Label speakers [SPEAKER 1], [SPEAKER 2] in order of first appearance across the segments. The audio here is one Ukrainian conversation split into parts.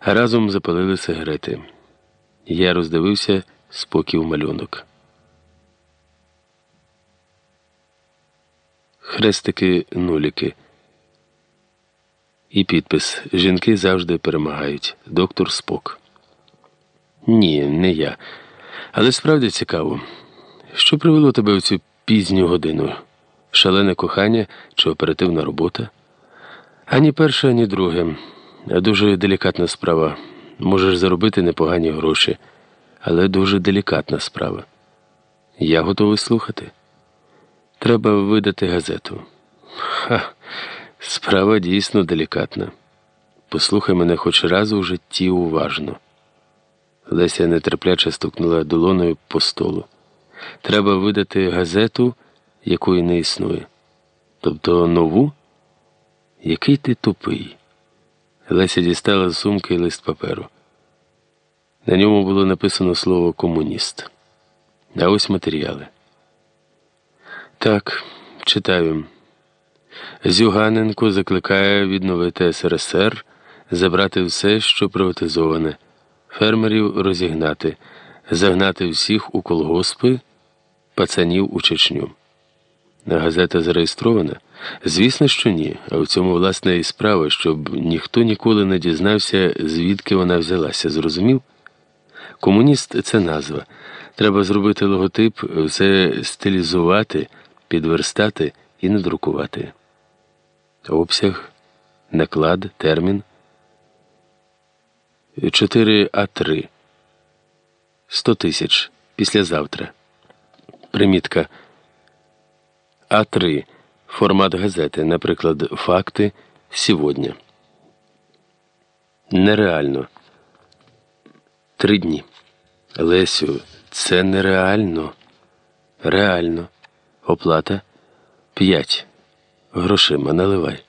[SPEAKER 1] Разом запалили сигарети. Я роздивився спокій малюнок. Хрестики нуліки. І підпис Жінки завжди перемагають. Доктор Спок. Ні, не я. Але справді цікаво. Що привело тебе в цю пізню годину? Шалене кохання чи оперативна робота? Ані перше, ані друге. Дуже делікатна справа. Можеш заробити непогані гроші, але дуже делікатна справа. Я готовий слухати. Треба видати газету. Ха, справа дійсно делікатна. Послухай мене хоч раз у житті уважно. Леся нетерпляче стукнула долоною по столу. Треба видати газету, якої не існує. Тобто нову? Який ти тупий? Леся дістала з сумки лист паперу. На ньому було написано слово комуніст. А ось матеріали. Так, читаю. Зюганенко закликає відновити СРСР, забрати все, що приватизоване, фермерів розігнати, загнати всіх у колгоспи, пацанів у Чечню. Газета зареєстрована? Звісно, що ні. А в цьому власне і справа, щоб ніхто ніколи не дізнався, звідки вона взялася. Зрозумів? Комуніст це назва. Треба зробити логотип, все стилізувати, підверстати і надрукувати. Обсяг, наклад, термін. 4А3. 100 тисяч. Післязавтра. Примітка. А3. Формат газети, наприклад, факти сьогодні. Нереально. Три дні. Лесю, це нереально. Реально. Оплата п'ять. Грошима наливай.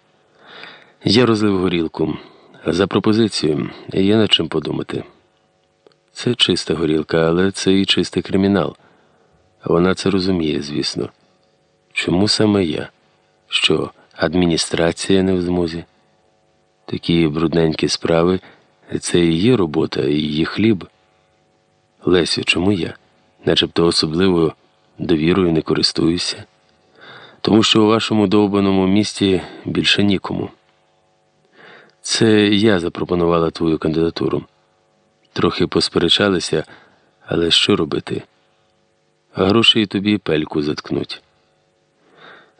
[SPEAKER 1] Я розлив горілку. За пропозицію є над чим подумати. Це чиста горілка, але це і чистий кримінал. Вона це розуміє, звісно. Чому саме я? Що адміністрація не в змозі? Такі брудненькі справи це є робота, і її хліб. Лесю, чому я? Начебто особливо довірою не користуюся. Тому що у вашому довбаному місті більше нікому. Це я запропонувала твою кандидатуру. Трохи посперечалися, але що робити? Гроші тобі пельку заткнуть.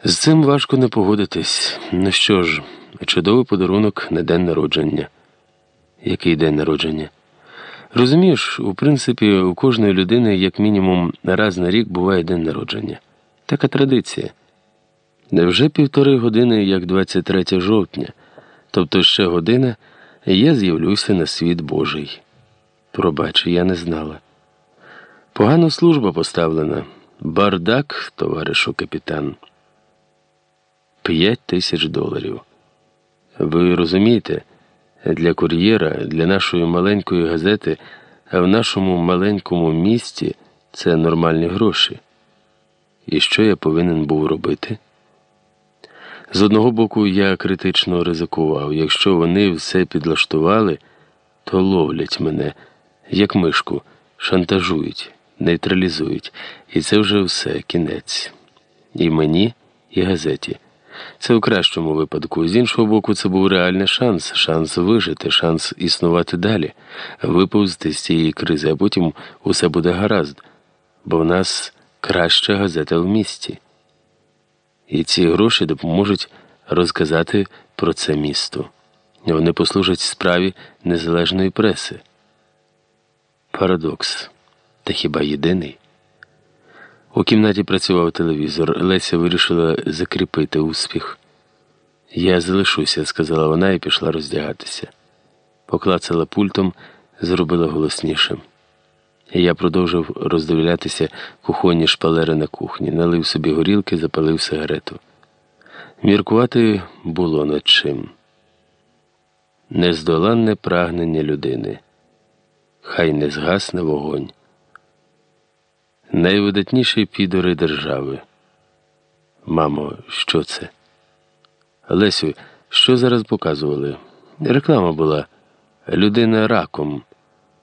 [SPEAKER 1] З цим важко не погодитись. Ну що ж, чудовий подарунок на день народження. Який день народження? Розумієш, у принципі, у кожної людини, як мінімум, раз на рік буває день народження. Така традиція. Невже півтори години, як 23 жовтня, тобто ще година, я з'явлюся на світ Божий. Пробач, я не знала. Погано служба поставлена. Бардак, товаришу капітан. П'ять тисяч доларів. Ви розумієте, для кур'єра, для нашої маленької газети, а в нашому маленькому місті це нормальні гроші. І що я повинен був робити? З одного боку, я критично ризикував. Якщо вони все підлаштували, то ловлять мене, як мишку, шантажують, нейтралізують. І це вже все кінець. І мені, і газеті. Це у кращому випадку. З іншого боку, це був реальний шанс, шанс вижити, шанс існувати далі, виповзти з цієї кризи, а потім усе буде гаразд, бо в нас краща газета в місті. І ці гроші допоможуть розказати про це місто. Вони послужать справі незалежної преси. Парадокс. Та хіба єдиний? У кімнаті працював телевізор. Леся вирішила закріпити успіх. Я залишуся, сказала вона і пішла роздягатися. Поклацала пультом, зробила голоснішим. Я продовжив роздивлятися кухонні шпалери на кухні, налив собі горілки, запалив сигарету. Міркувати було над чим. Нездоланне прагнення людини. Хай не згасне вогонь найвидатніші підори держави. Мамо, що це? Лесю, що зараз показували? Реклама була. Людина раком.